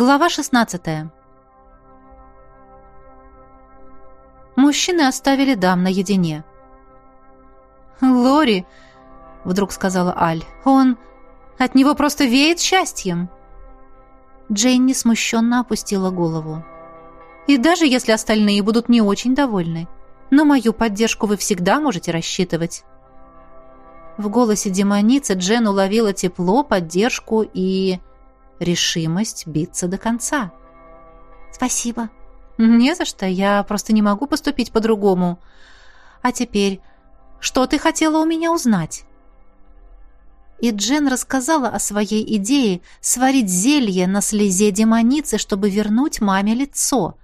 Глава 16. Мужчины оставили дам наедине. «Лори», — вдруг сказала Аль, — «он... От него просто веет счастьем». Джейни смущенно опустила голову. «И даже если остальные будут не очень довольны, на мою поддержку вы всегда можете рассчитывать». В голосе демоницы Джен уловила тепло, поддержку и решимость биться до конца. «Спасибо». «Не за что, я просто не могу поступить по-другому. А теперь, что ты хотела у меня узнать?» И Джен рассказала о своей идее сварить зелье на слезе демоницы, чтобы вернуть маме лицо.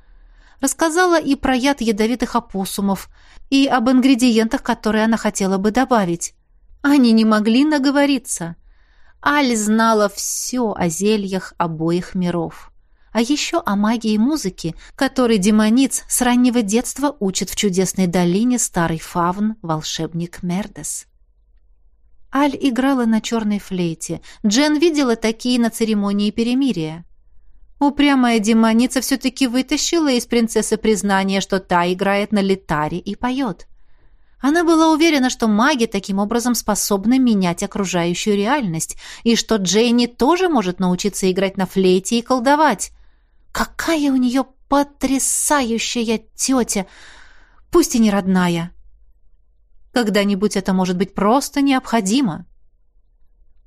Рассказала и про яд ядовитых опоссумов, и об ингредиентах, которые она хотела бы добавить. Они не могли наговориться. Аль знала все о зельях обоих миров. А еще о магии музыки, которой демониц с раннего детства учит в чудесной долине старый фавн, волшебник Мердес. Аль играла на черной флейте. Джен видела такие на церемонии перемирия. Упрямая демоница все-таки вытащила из принцессы признание, что та играет на литаре и поет. Она была уверена, что маги таким образом способны менять окружающую реальность, и что Джейни тоже может научиться играть на флейте и колдовать. Какая у нее потрясающая тетя, пусть и не родная. Когда-нибудь это может быть просто необходимо.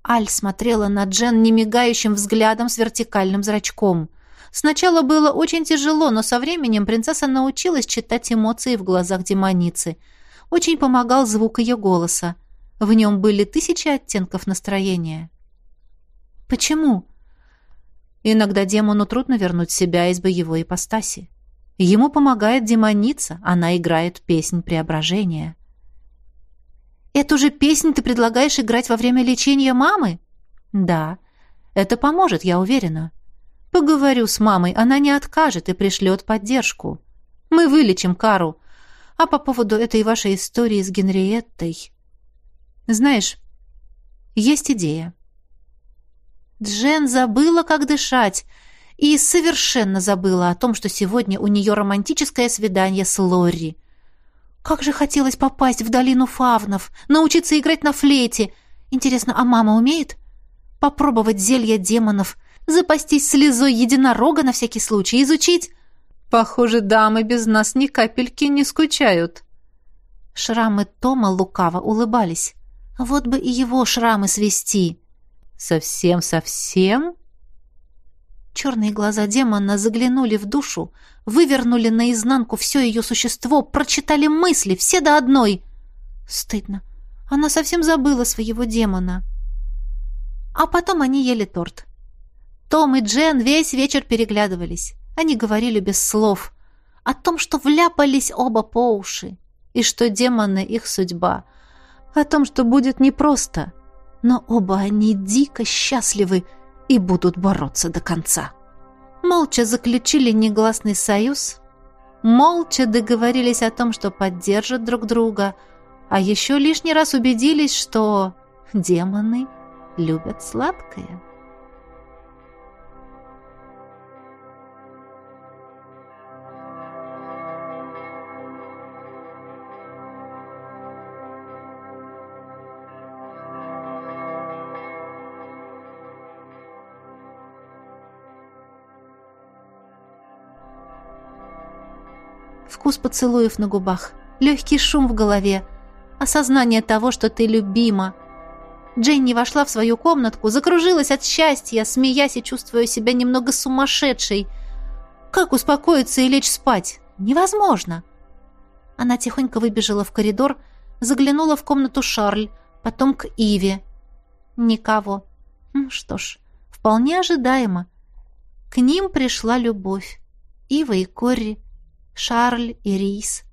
Аль смотрела на Джен немигающим взглядом с вертикальным зрачком. Сначала было очень тяжело, но со временем принцесса научилась читать эмоции в глазах демоницы — очень помогал звук ее голоса. В нем были тысячи оттенков настроения. Почему? Иногда демону трудно вернуть себя из боевой ипостаси. Ему помогает демоница, она играет песнь преображения. «Эту же песнь ты предлагаешь играть во время лечения мамы?» «Да, это поможет, я уверена. Поговорю с мамой, она не откажет и пришлет поддержку. Мы вылечим Кару, а по поводу этой вашей истории с Генриеттой... Знаешь, есть идея. Джен забыла, как дышать, и совершенно забыла о том, что сегодня у нее романтическое свидание с Лорри. Как же хотелось попасть в долину фавнов, научиться играть на флейте. Интересно, а мама умеет? Попробовать зелья демонов, запастись слезой единорога на всякий случай, изучить... Похоже, дамы без нас ни капельки не скучают. Шрамы Тома лукаво улыбались. Вот бы и его шрамы свести. Совсем-совсем? Черные глаза демона заглянули в душу, вывернули наизнанку все ее существо, прочитали мысли, все до одной. Стыдно. Она совсем забыла своего демона. А потом они ели торт. Том и Джен весь вечер переглядывались. Они говорили без слов о том, что вляпались оба по уши, и что демоны их судьба, о том, что будет непросто, но оба они дико счастливы и будут бороться до конца. Молча заключили негласный союз, молча договорились о том, что поддержат друг друга, а еще лишний раз убедились, что демоны любят сладкое. Вкус поцелуев на губах, легкий шум в голове, осознание того, что ты любима. Дженни вошла в свою комнатку, закружилась от счастья, смеясь и чувствуя себя немного сумасшедшей. Как успокоиться и лечь спать? Невозможно. Она тихонько выбежала в коридор, заглянула в комнату Шарль, потом к Иве. Никого. Что ж, вполне ожидаемо. К ним пришла любовь. Ива и Корри. Шарль и Рис.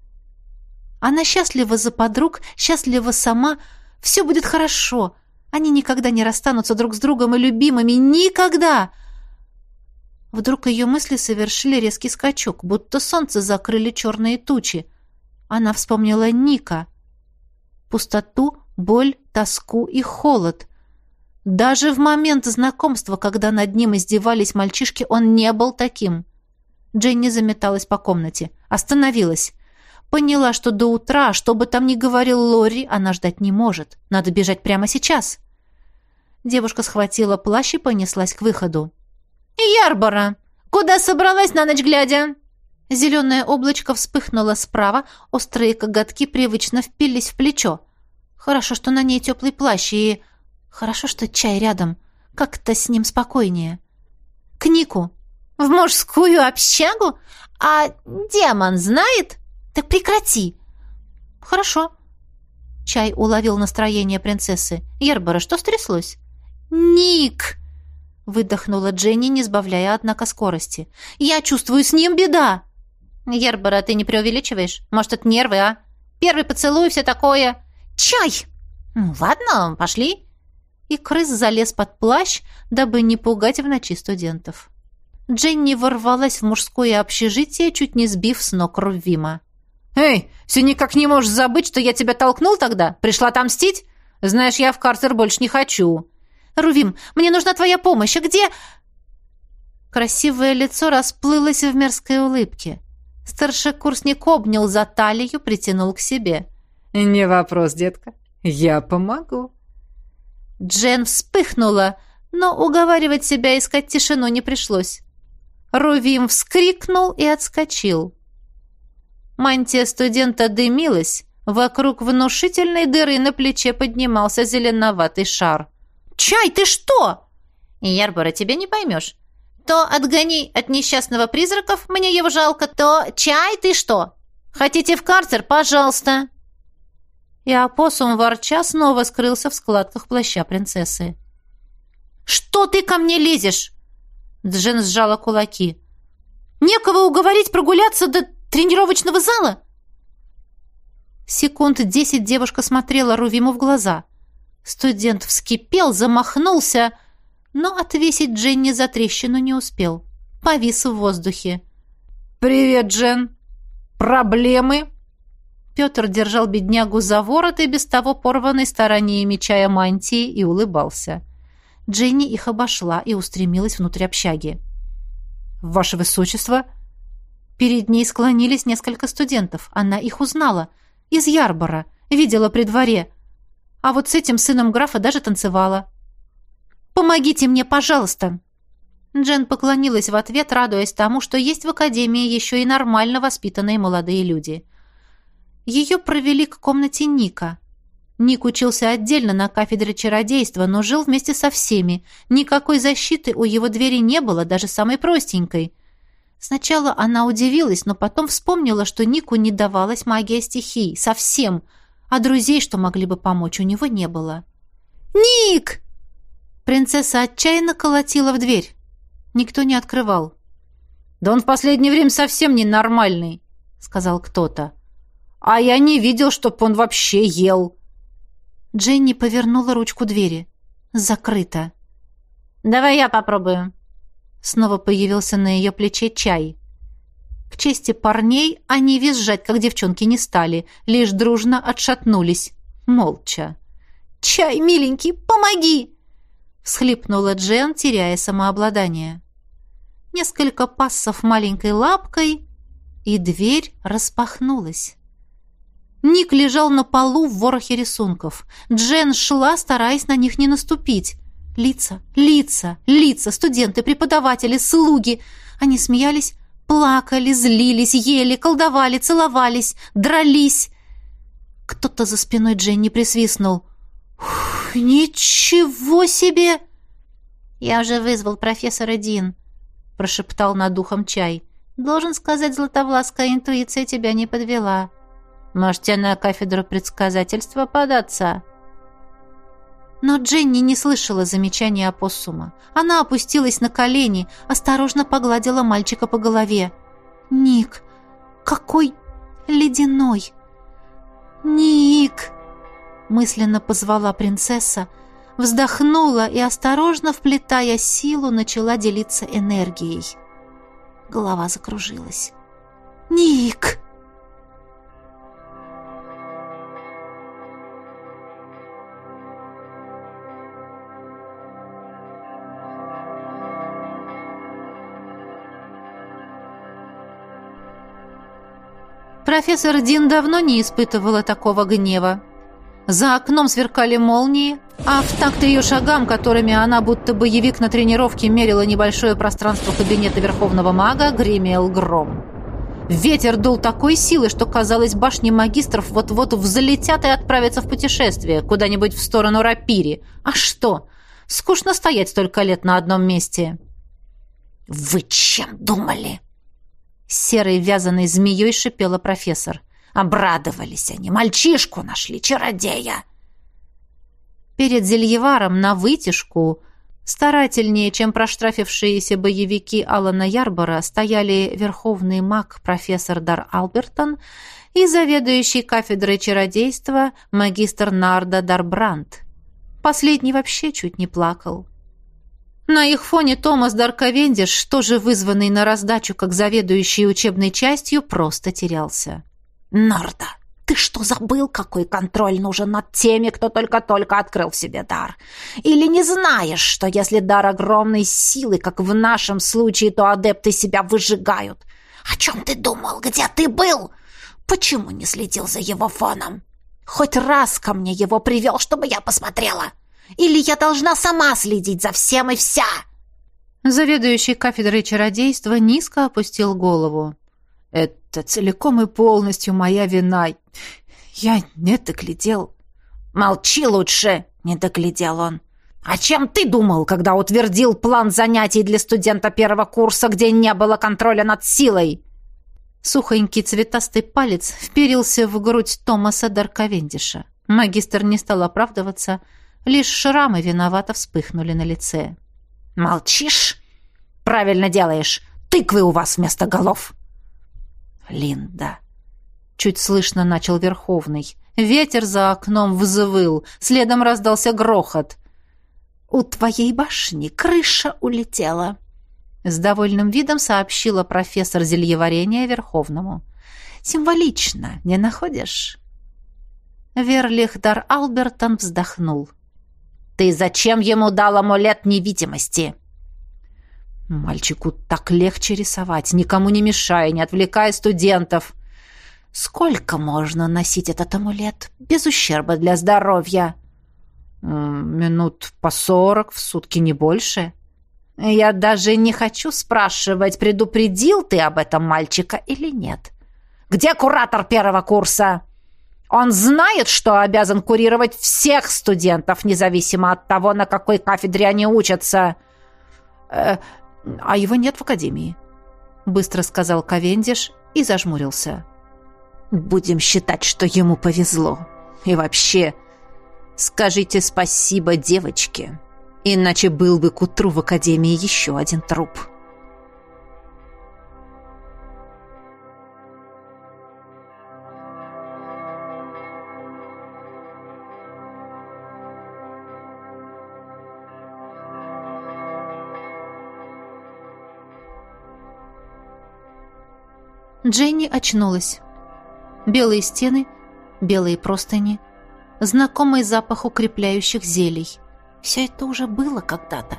Она счастлива за подруг, счастлива сама. Все будет хорошо. Они никогда не расстанутся друг с другом и любимыми. Никогда! Вдруг ее мысли совершили резкий скачок, будто солнце закрыли черные тучи. Она вспомнила Ника. Пустоту, боль, тоску и холод. Даже в момент знакомства, когда над ним издевались мальчишки, он не был таким. Дженни заметалась по комнате, остановилась. Поняла, что до утра, что бы там ни говорил Лори, она ждать не может. Надо бежать прямо сейчас. Девушка схватила плащ и понеслась к выходу. «Ярбора! Куда собралась на ночь глядя?» Зеленое облачко вспыхнуло справа, острые коготки привычно впились в плечо. Хорошо, что на ней теплый плащ, и... Хорошо, что чай рядом. Как-то с ним спокойнее. К Нику. В мужскую общагу? А демон знает? Так прекрати. Хорошо. Чай уловил настроение принцессы. Ербора, что стряслось? Ник! Выдохнула Дженни, не сбавляя, однако, скорости. «Я чувствую, с ним беда!» «Ербора, ты не преувеличиваешь? Может, это нервы, а? Первый поцелуй, все такое...» «Чай!» «Ну, ладно, пошли!» и крыс залез под плащ, дабы не пугать в ночи студентов. Дженни ворвалась в мужское общежитие, чуть не сбив с ног Рувима. «Эй, все никак не можешь забыть, что я тебя толкнул тогда? Пришла отомстить? Знаешь, я в карцер больше не хочу». «Рувим, мне нужна твоя помощь. А где...» Красивое лицо расплылось в мерзкой улыбке. Старшекурсник обнял за талию, притянул к себе. «Не вопрос, детка. Я помогу». Джен вспыхнула, но уговаривать себя искать тишину не пришлось. Рувим вскрикнул и отскочил. Мантия студента дымилась, вокруг внушительной дыры на плече поднимался зеленоватый шар. «Чай, ты что?» «Ярбора, тебе не поймешь. То отгони от несчастного призраков, мне его жалко, то чай, ты что? Хотите в карцер? Пожалуйста!» и опоссум ворча снова скрылся в складках плаща принцессы. «Что ты ко мне лезешь?» Джен сжала кулаки. «Некого уговорить прогуляться до тренировочного зала?» Секунд десять девушка смотрела Рувиму в глаза. Студент вскипел, замахнулся, но отвесить Дженни за трещину не успел. Повис в воздухе. «Привет, Джен! Проблемы?» Петр держал беднягу за ворот и без того порванной стараниями чая мантии и улыбался. Дженни их обошла и устремилась внутрь общаги. «Ваше Высочество!» Перед ней склонились несколько студентов. Она их узнала. Из Ярбора. Видела при дворе. А вот с этим сыном графа даже танцевала. «Помогите мне, пожалуйста!» Джен поклонилась в ответ, радуясь тому, что есть в Академии еще и нормально воспитанные молодые люди – ее провели к комнате Ника. Ник учился отдельно на кафедре чародейства, но жил вместе со всеми. Никакой защиты у его двери не было, даже самой простенькой. Сначала она удивилась, но потом вспомнила, что Нику не давалась магия стихий. Совсем. А друзей, что могли бы помочь, у него не было. «Ник!» Принцесса отчаянно колотила в дверь. Никто не открывал. «Да он в последнее время совсем ненормальный», — сказал кто-то. А я не видел, чтоб он вообще ел. Дженни повернула ручку двери. Закрыто. «Давай я попробую». Снова появился на ее плече чай. К чести парней они визжать, как девчонки, не стали, лишь дружно отшатнулись, молча. «Чай, миленький, помоги!» всхлипнула Джен, теряя самообладание. Несколько пассов маленькой лапкой, и дверь распахнулась. Ник лежал на полу в ворохе рисунков. Джен шла, стараясь на них не наступить. Лица, лица, лица, студенты, преподаватели, слуги. Они смеялись, плакали, злились, ели, колдовали, целовались, дрались. Кто-то за спиной Дженни присвистнул. «Ничего себе!» «Я уже вызвал профессора Дин», — прошептал над духом чай. «Должен сказать, Златовлаская интуиция тебя не подвела». Можете на кафедру предсказательства податься». Но Дженни не слышала замечания опоссума. Она опустилась на колени, осторожно погладила мальчика по голове. «Ник, какой ледяной!» «Ник!» мысленно позвала принцесса, вздохнула и, осторожно вплетая силу, начала делиться энергией. Голова закружилась. «Ник!» Профессор Дин давно не испытывала такого гнева. За окном сверкали молнии, а в такт ее шагам, которыми она, будто боевик на тренировке, мерила небольшое пространство кабинета Верховного Мага, гремел гром. Ветер дул такой силы, что, казалось, башни магистров вот-вот взлетят и отправятся в путешествие, куда-нибудь в сторону Рапири. А что? Скучно стоять столько лет на одном месте. «Вы чем думали?» Серой вязаной змеей шипела профессор. «Обрадовались они, мальчишку нашли, чародея!» Перед Зельеваром на вытяжку, старательнее, чем проштрафившиеся боевики Алана Ярбора, стояли верховный маг профессор Дар Албертон и заведующий кафедрой чародейства магистр Нарда Дарбранд. Последний вообще чуть не плакал. На их фоне Томас Дарковендиш, тоже вызванный на раздачу как заведующий учебной частью, просто терялся. «Нарда, ты что, забыл, какой контроль нужен над теми, кто только-только открыл в себе дар? Или не знаешь, что если дар огромной силы, как в нашем случае, то адепты себя выжигают? О чем ты думал? Где ты был? Почему не следил за его фоном? Хоть раз ко мне его привел, чтобы я посмотрела?» Или я должна сама следить за всем и вся?» Заведующий кафедрой чародейства низко опустил голову. «Это целиком и полностью моя вина. Я не доглядел». «Молчи лучше!» — не доглядел он. «А чем ты думал, когда утвердил план занятий для студента первого курса, где не было контроля над силой?» Сухонький цветастый палец вперился в грудь Томаса Дарковендиша. Магистр не стал оправдываться, — Лишь шрамы виновато вспыхнули на лице. «Молчишь? Правильно делаешь. Тыквы у вас вместо голов!» «Линда!» Чуть слышно начал Верховный. Ветер за окном взвыл, следом раздался грохот. «У твоей башни крыша улетела!» С довольным видом сообщила профессор зельеварения Верховному. «Символично, не находишь?» Верлихдар Албертон вздохнул. Ты зачем ему дал амулет невидимости?» «Мальчику так легче рисовать, никому не мешая, не отвлекая студентов». «Сколько можно носить этот амулет без ущерба для здоровья?» «Минут по сорок в сутки, не больше». «Я даже не хочу спрашивать, предупредил ты об этом мальчика или нет. Где куратор первого курса?» Он знает, что обязан курировать всех студентов, независимо от того, на какой кафедре они учатся. Э, а его нет в академии, быстро сказал Ковендиш и зажмурился. Будем считать, что ему повезло. И вообще, скажите спасибо девочке, иначе был бы к утру в академии еще один труп. Дженни очнулась. Белые стены, белые простыни, знакомый запах укрепляющих зелий. Все это уже было когда-то.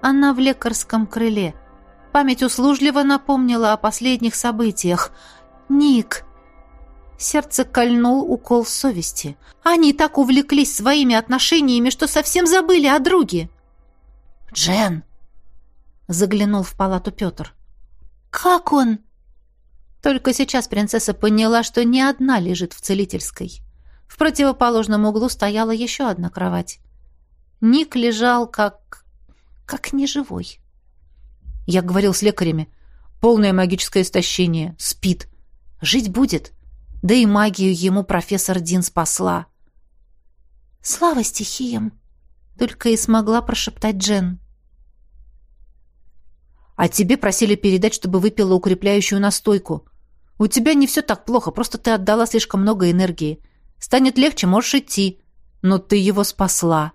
Она в лекарском крыле. Память услужливо напомнила о последних событиях. «Ник!» Сердце кольнул укол совести. Они так увлеклись своими отношениями, что совсем забыли о друге. «Джен!» Заглянул в палату Петр. «Как он?» Только сейчас принцесса поняла, что не одна лежит в целительской. В противоположном углу стояла еще одна кровать. Ник лежал как... как неживой. Я говорил с лекарями. Полное магическое истощение. Спит. Жить будет. Да и магию ему профессор Дин спасла. «Слава стихиям!» Только и смогла прошептать Джен. «А тебе просили передать, чтобы выпила укрепляющую настойку. У тебя не все так плохо, просто ты отдала слишком много энергии. Станет легче, можешь идти. Но ты его спасла.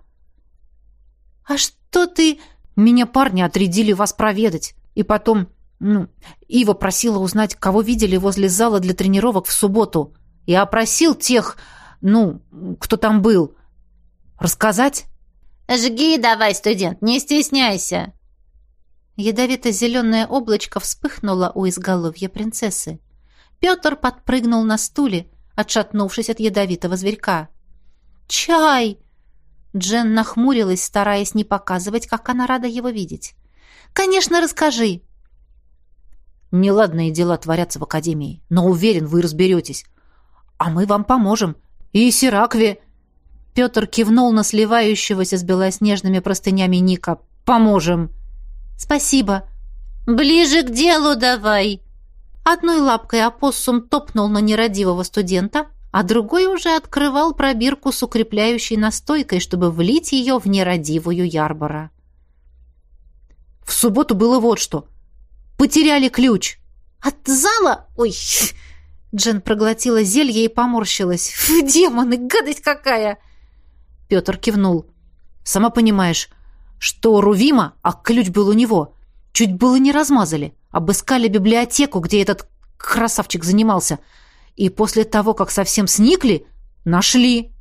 А что ты... Меня парни отрядили вас проведать. И потом... Ну, Ива просила узнать, кого видели возле зала для тренировок в субботу. Я опросил тех, ну, кто там был. Рассказать? «Жги давай, студент, не стесняйся!» Ядовито-зеленое облачко вспыхнуло у изголовья принцессы. Петр подпрыгнул на стуле, отшатнувшись от ядовитого зверька. «Чай!» Джен нахмурилась, стараясь не показывать, как она рада его видеть. «Конечно, расскажи!» «Неладные дела творятся в Академии, но уверен, вы разберетесь. А мы вам поможем. И Сиракве...» Петр кивнул на сливающегося с белоснежными простынями Ника. «Поможем!» «Спасибо!» «Ближе к делу давай!» Одной лапкой опоссум топнул на нерадивого студента, а другой уже открывал пробирку с укрепляющей настойкой, чтобы влить ее в нерадивую Ярбора. «В субботу было вот что. Потеряли ключ!» «От зала? Ой!» Джен проглотила зелье и поморщилась. «Фу, демоны, гадость какая!» Петр кивнул. «Сама понимаешь, что Рувима, а ключ был у него. Чуть было не размазали. Обыскали библиотеку, где этот красавчик занимался. И после того, как совсем сникли, нашли.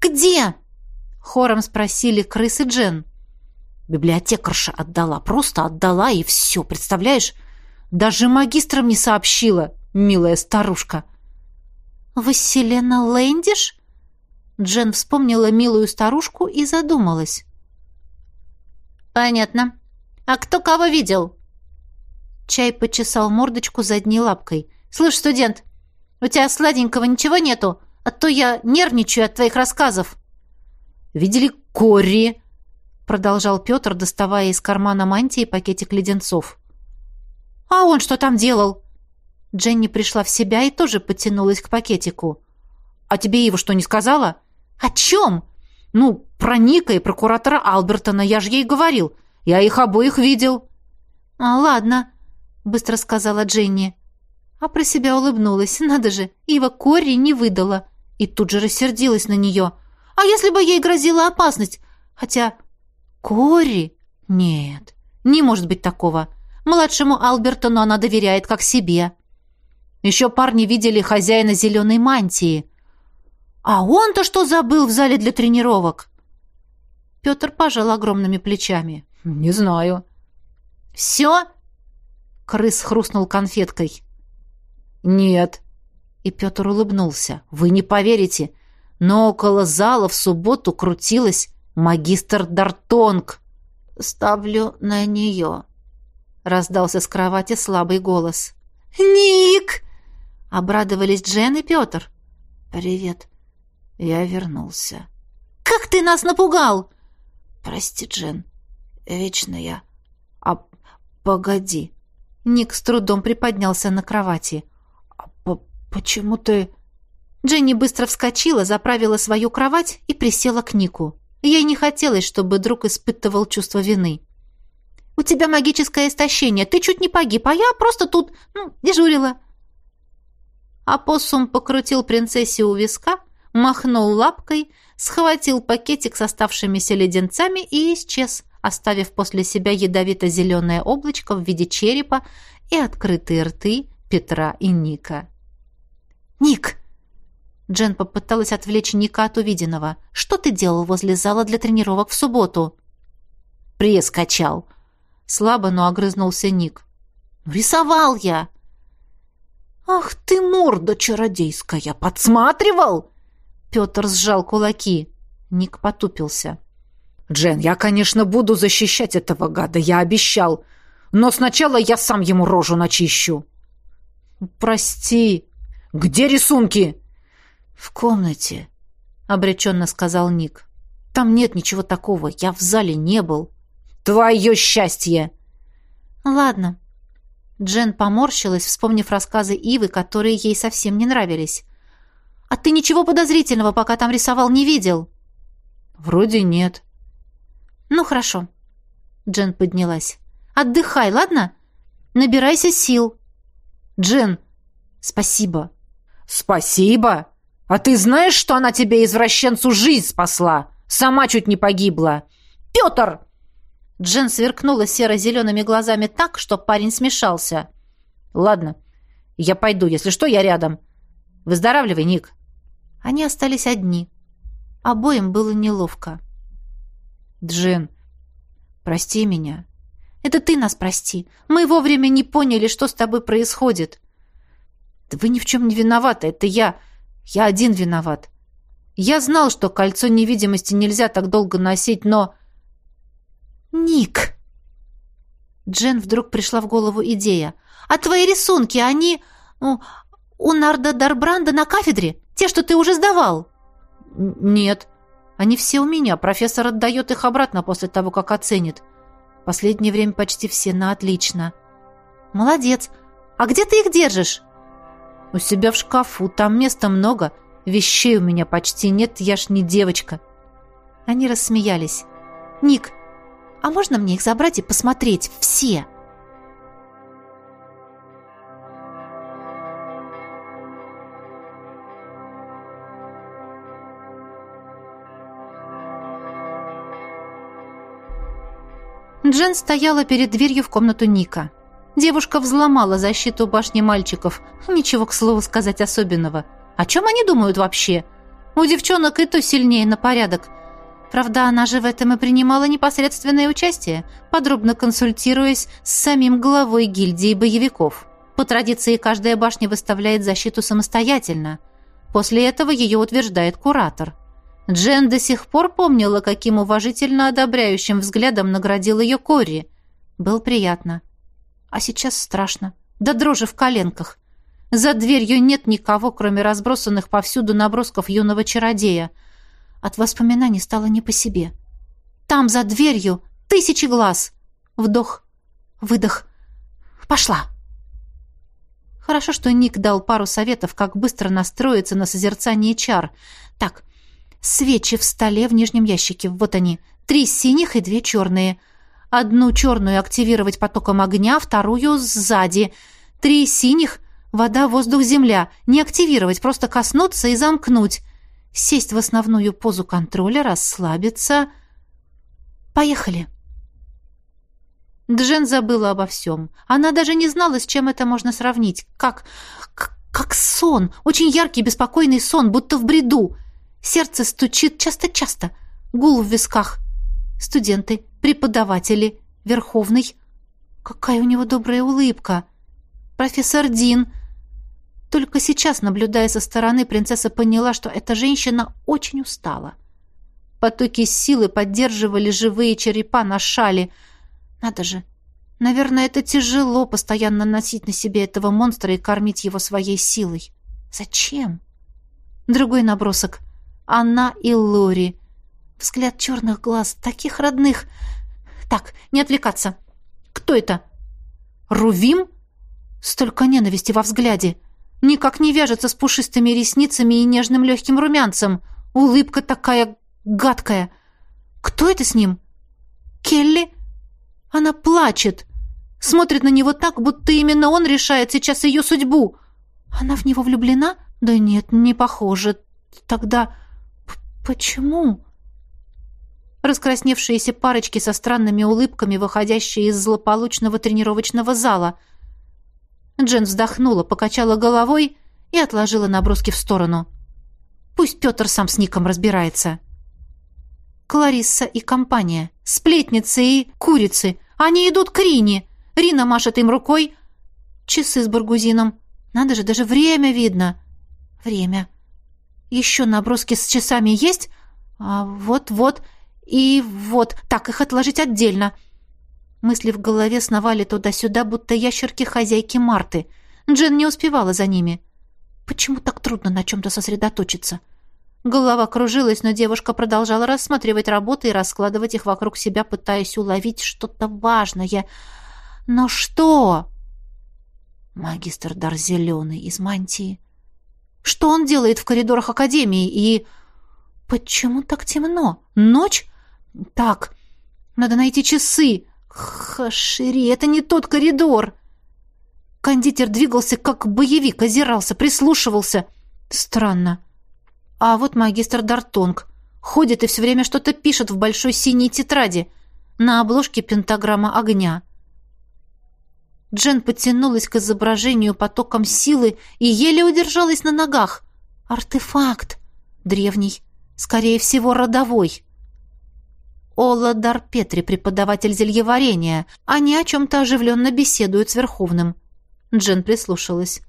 «Где?» — хором спросили крысы Джен. Библиотекарша отдала, просто отдала, и все, представляешь? Даже магистрам не сообщила, милая старушка. «Василена Лэндиш?» Джен вспомнила милую старушку и задумалась. «Понятно. А кто кого видел?» Чай почесал мордочку задней лапкой. «Слышь, студент, у тебя сладенького ничего нету? А то я нервничаю от твоих рассказов». «Видели Кори?» Продолжал Петр, доставая из кармана мантии пакетик леденцов. «А он что там делал?» Дженни пришла в себя и тоже подтянулась к пакетику. «А тебе его что, не сказала?» «О чем?» «Ну, про Ника и прокуратора Албертона, я же ей говорил. Я их обоих видел». «А, ладно», — быстро сказала Дженни а про себя улыбнулась. Надо же, Ива Кори не выдала. И тут же рассердилась на нее. А если бы ей грозила опасность? Хотя Кори... Нет, не может быть такого. Младшему Албертону она доверяет как себе. Еще парни видели хозяина зеленой мантии. А он-то что забыл в зале для тренировок? Петр пожал огромными плечами. «Не знаю». «Все?» Крыс хрустнул конфеткой. «Нет». И Петр улыбнулся. «Вы не поверите, но около зала в субботу крутилась магистр Дартонг». «Ставлю на нее», — раздался с кровати слабый голос. «Ник!» — обрадовались Джен и Петр. «Привет. Я вернулся». «Как ты нас напугал!» «Прости, Джен. Вечно я...» «А погоди». Ник с трудом приподнялся на кровати. «Почему ты...» Дженни быстро вскочила, заправила свою кровать и присела к Нику. Ей не хотелось, чтобы друг испытывал чувство вины. «У тебя магическое истощение, ты чуть не погиб, а я просто тут, ну, дежурила». Апоссум покрутил принцессе у виска, махнул лапкой, схватил пакетик с оставшимися леденцами и исчез, оставив после себя ядовито-зеленое облачко в виде черепа и открытые рты Петра и Ника. «Ник!» Джен попыталась отвлечь Ника от увиденного. «Что ты делал возле зала для тренировок в субботу?» «Пресс качал». Слабо, но огрызнулся Ник. «Рисовал я!» «Ах ты, морда чародейская! Подсматривал?» Петр сжал кулаки. Ник потупился. «Джен, я, конечно, буду защищать этого гада, я обещал. Но сначала я сам ему рожу начищу». «Прости», «Где рисунки?» «В комнате», — обреченно сказал Ник. «Там нет ничего такого. Я в зале не был». «Твое счастье!» «Ладно». Джен поморщилась, вспомнив рассказы Ивы, которые ей совсем не нравились. «А ты ничего подозрительного, пока там рисовал, не видел?» «Вроде нет». «Ну, хорошо». Джен поднялась. «Отдыхай, ладно? Набирайся сил». «Джен, спасибо». «Спасибо! А ты знаешь, что она тебе, извращенцу, жизнь спасла? Сама чуть не погибла!» «Петр!» Джен сверкнула серо-зелеными глазами так, что парень смешался. «Ладно, я пойду. Если что, я рядом. Выздоравливай, Ник». Они остались одни. Обоим было неловко. «Джен, прости меня». «Это ты нас прости. Мы вовремя не поняли, что с тобой происходит». Да вы ни в чем не виноваты, это я. Я один виноват. Я знал, что кольцо невидимости нельзя так долго носить, но... Ник! Джен вдруг пришла в голову идея. А твои рисунки, они... Ну, у Нарда Дарбранда на кафедре? Те, что ты уже сдавал? Нет. Они все у меня. Профессор отдает их обратно после того, как оценит. Последнее время почти все на отлично. Молодец. А где ты их держишь? У себя в шкафу. Там места много. Вещей у меня почти нет. Я ж не девочка. Они рассмеялись. Ник, а можно мне их забрать и посмотреть? Все. Джен стояла перед дверью в комнату Ника. Девушка взломала защиту башни мальчиков. Ничего, к слову сказать, особенного. О чем они думают вообще? У девчонок и то сильнее на порядок. Правда, она же в этом и принимала непосредственное участие, подробно консультируясь с самим главой гильдии боевиков. По традиции, каждая башня выставляет защиту самостоятельно. После этого ее утверждает куратор. Джен до сих пор помнила, каким уважительно одобряющим взглядом наградил ее Кори. Был приятно. А сейчас страшно. Да дрожи в коленках. За дверью нет никого, кроме разбросанных повсюду набросков юного чародея. От воспоминаний стало не по себе. Там, за дверью, тысячи глаз. Вдох, выдох. Пошла. Хорошо, что Ник дал пару советов, как быстро настроиться на созерцание чар. Так, Свечи в столе в нижнем ящике. Вот они. Три синих и две черные. Одну черную активировать потоком огня, вторую сзади. Три синих — вода, воздух, земля. Не активировать, просто коснуться и замкнуть. Сесть в основную позу контроля, расслабиться. Поехали. Джен забыла обо всем. Она даже не знала, с чем это можно сравнить. Как... как сон. Очень яркий, беспокойный сон, будто в бреду. Сердце стучит часто-часто, гул в висках. Студенты, преподаватели, Верховный. Какая у него добрая улыбка. Профессор Дин. Только сейчас, наблюдая со стороны, принцесса поняла, что эта женщина очень устала. Потоки силы поддерживали живые черепа на шале. Надо же, Наверное, это тяжело постоянно носить на себе этого монстра и кормить его своей силой. Зачем? Другой набросок. Она и Лори. Взгляд черных глаз, таких родных. Так, не отвлекаться. Кто это? Рувим? Столько ненависти во взгляде. Никак не вяжется с пушистыми ресницами и нежным легким румянцем. Улыбка такая гадкая. Кто это с ним? Келли? Она плачет. Смотрит на него так, будто именно он решает сейчас ее судьбу. Она в него влюблена? Да нет, не похоже. Тогда... «Почему?» Раскрасневшиеся парочки со странными улыбками, выходящие из злополучного тренировочного зала. Джен вздохнула, покачала головой и отложила наброски в сторону. «Пусть Петр сам с Ником разбирается». Кларисса и компания, сплетницы и курицы. Они идут к Рине. Рина машет им рукой. Часы с баргузином. Надо же, даже время видно. Время. Еще наброски с часами есть? А вот-вот. И вот. Так, их отложить отдельно. Мысли в голове сновали туда-сюда, будто ящерки хозяйки Марты. Джен не успевала за ними. Почему так трудно на чем-то сосредоточиться? Голова кружилась, но девушка продолжала рассматривать работы и раскладывать их вокруг себя, пытаясь уловить что-то важное. Но что? Магистр Дар Зеленый из мантии. Что он делает в коридорах Академии? И... Почему так темно? Ночь? Так, надо найти часы. Хашири, это не тот коридор. Кондитер двигался, как боевик, озирался, прислушивался. Странно. А вот магистр Дартонг. Ходит и все время что-то пишет в большой синей тетради. На обложке пентаграмма огня. — Джен потянулась к изображению потоком силы и еле удержалась на ногах. Артефакт. Древний. Скорее всего, родовой. Ола Дарпетри, преподаватель зельеварения. Они о чем-то оживленно беседуют с Верховным. Джен прислушалась.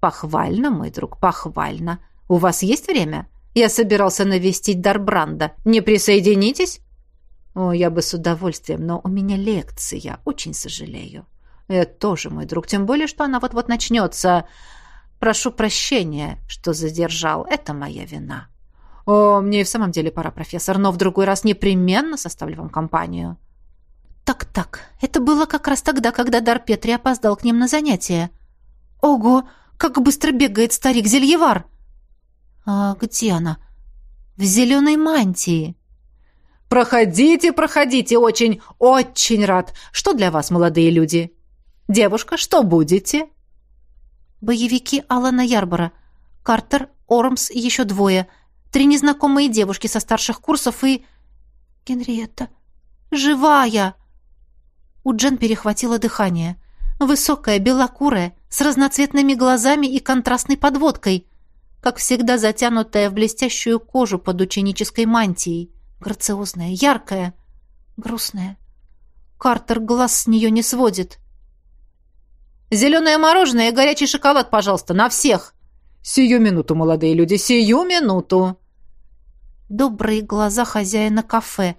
Похвально, мой друг, похвально. У вас есть время? Я собирался навестить Дарбранда. Не присоединитесь? О, я бы с удовольствием, но у меня лекция, очень сожалею. Это тоже, мой друг, тем более, что она вот-вот начнется. Прошу прощения, что задержал. Это моя вина. О, мне и в самом деле пора, профессор, но в другой раз непременно составлю вам компанию. Так-так, это было как раз тогда, когда Дар Петри опоздал к ним на занятия. Ого, как быстро бегает старик Зельевар! А где она? В зеленой мантии. Проходите, проходите, очень, очень рад. Что для вас, молодые люди? Девушка, что будете? Боевики Алана Ярбора. Картер, Ормс и еще двое. Три незнакомые девушки со старших курсов и... Генриетта. Живая! У Джен перехватило дыхание. Высокая, белокурая, с разноцветными глазами и контрастной подводкой. Как всегда затянутая в блестящую кожу под ученической мантией. Грациозная, яркая, грустная. Картер глаз с нее не сводит. «Зеленое мороженое и горячий шоколад, пожалуйста, на всех!» «Сию минуту, молодые люди, сию минуту!» Добрые глаза хозяина кафе.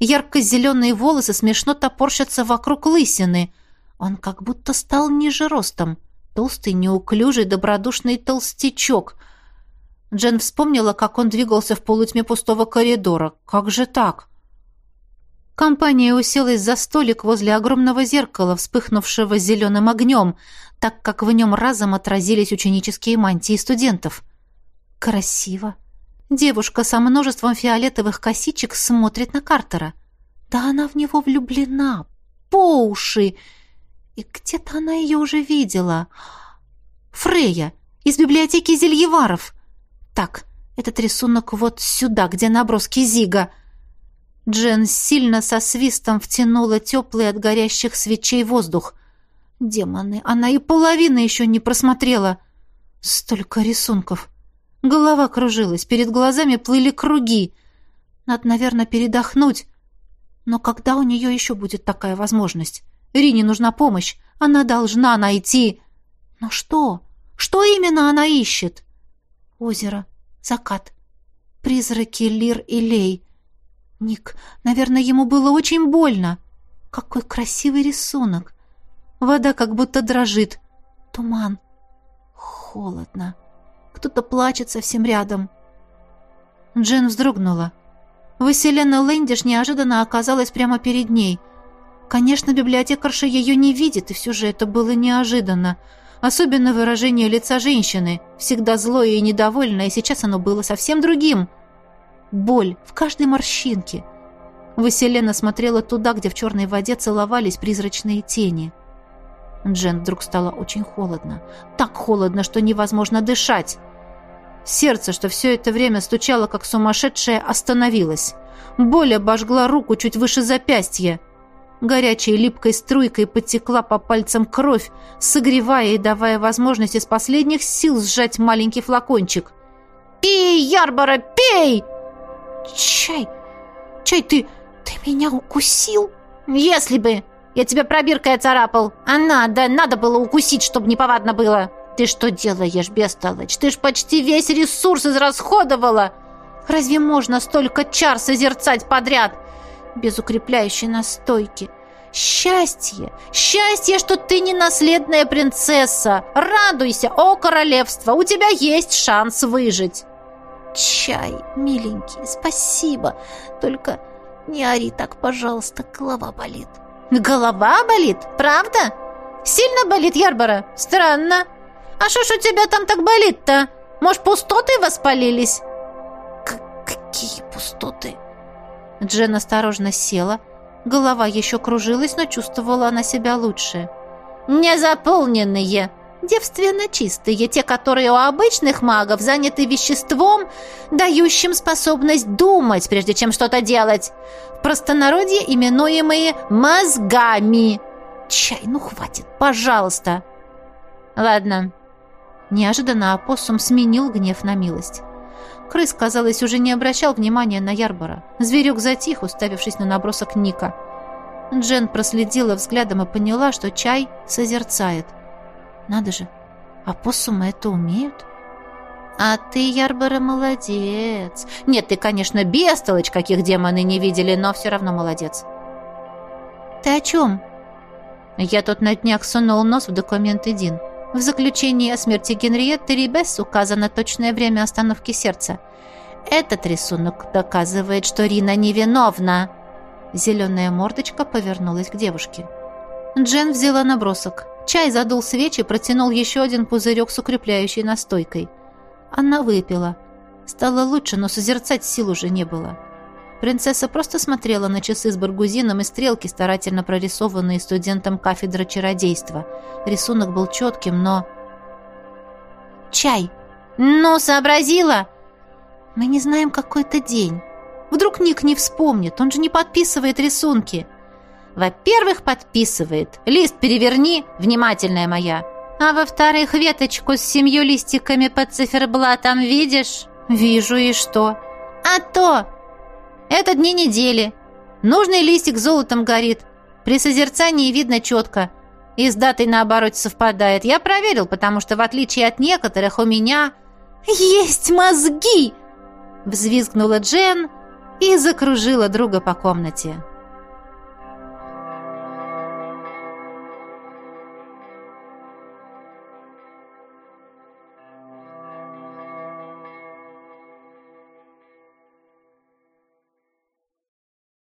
Ярко-зеленые волосы смешно топорщатся вокруг лысины. Он как будто стал ниже ростом. Толстый, неуклюжий, добродушный толстячок. Джен вспомнила, как он двигался в полутьме пустого коридора. Как же так? Компания уселась за столик возле огромного зеркала, вспыхнувшего зеленым огнем, так как в нем разом отразились ученические мантии студентов. Красиво. Девушка со множеством фиолетовых косичек смотрит на Картера. Да она в него влюблена. По уши. И где-то она ее уже видела. Фрея из библиотеки Зельеваров. Так, этот рисунок вот сюда, где наброски Зига — Джен сильно со свистом втянула теплый от горящих свечей воздух. Демоны, она и половины еще не просмотрела. Столько рисунков. Голова кружилась, перед глазами плыли круги. Надо, наверное, передохнуть. Но когда у нее еще будет такая возможность? Рине нужна помощь. Она должна найти... Но что? Что именно она ищет? Озеро, закат, призраки Лир и Лей — Ник, наверное, ему было очень больно. Какой красивый рисунок. Вода как будто дрожит. Туман. Холодно. Кто-то плачет совсем рядом. Джен вздрогнула. Василена Лэндиш неожиданно оказалась прямо перед ней. Конечно, библиотекарша ее не видит, и все же это было неожиданно. Особенно выражение лица женщины, всегда злое и недовольное, сейчас оно было совсем другим — боль в каждой морщинке. Василена смотрела туда, где в черной воде целовались призрачные тени. Джен вдруг стало очень холодно. Так холодно, что невозможно дышать. Сердце, что все это время стучало, как сумасшедшее, остановилось. Боль обожгла руку чуть выше запястья. Горячей липкой струйкой подтекла по пальцам кровь, согревая и давая возможность из последних сил сжать маленький флакончик. «Пей, Ярбора, пей!» «Чай! Чай, ты... ты меня укусил?» «Если бы! Я тебя пробиркой оцарапал! А надо, надо было укусить, чтобы неповадно было!» «Ты что делаешь, бестолочь? Ты ж почти весь ресурс израсходовала!» «Разве можно столько чар созерцать подряд?» «Без укрепляющей настойки!» «Счастье! Счастье, что ты не наследная принцесса! Радуйся, о королевство! У тебя есть шанс выжить!» Чай, миленький, спасибо. Только не ори так, пожалуйста, голова болит». «Голова болит? Правда? Сильно болит, Ярбора? Странно. А что ж у тебя там так болит-то? Может, пустоты воспалились?» К «Какие пустоты?» Джен осторожно села. Голова еще кружилась, но чувствовала она себя лучше. «Незаполненные!» Девственно чистые, те, которые у обычных магов заняты веществом, дающим способность думать, прежде чем что-то делать. В простонародье именуемые мозгами. Чай, ну хватит, пожалуйста. Ладно. Неожиданно опоссум сменил гнев на милость. Крыс, казалось, уже не обращал внимания на Ярбора. Зверек затих, уставившись на набросок Ника. Джен проследила взглядом и поняла, что чай созерцает. Надо же. А посумы это умеют? А ты, Ярбора, молодец. Нет, ты, конечно, бестолочь, каких демоны не видели, но все равно молодец. Ты о чем? Я тут на днях сунул нос в документы Дин. В заключении о смерти Генриетты Рибес указано точное время остановки сердца. Этот рисунок доказывает, что Рина невиновна. Зеленая мордочка повернулась к девушке. Джен взяла набросок. Чай задул свечи, протянул еще один пузырек с укрепляющей настойкой. Она выпила. Стало лучше, но созерцать сил уже не было. Принцесса просто смотрела на часы с баргузином и стрелки, старательно прорисованные студентом кафедры чародейства. Рисунок был четким, но... «Чай! Ну, сообразила!» «Мы не знаем какой-то день. Вдруг Ник не вспомнит, он же не подписывает рисунки». «Во-первых, подписывает. Лист переверни, внимательная моя. А во-вторых, веточку с семью листиками под циферблатом видишь?» «Вижу, и что?» «А то! Это дни недели. Нужный листик золотом горит. При созерцании видно четко. И с датой наоборот совпадает. Я проверил, потому что в отличие от некоторых у меня... «Есть мозги!» Взвизгнула Джен и закружила друга по комнате.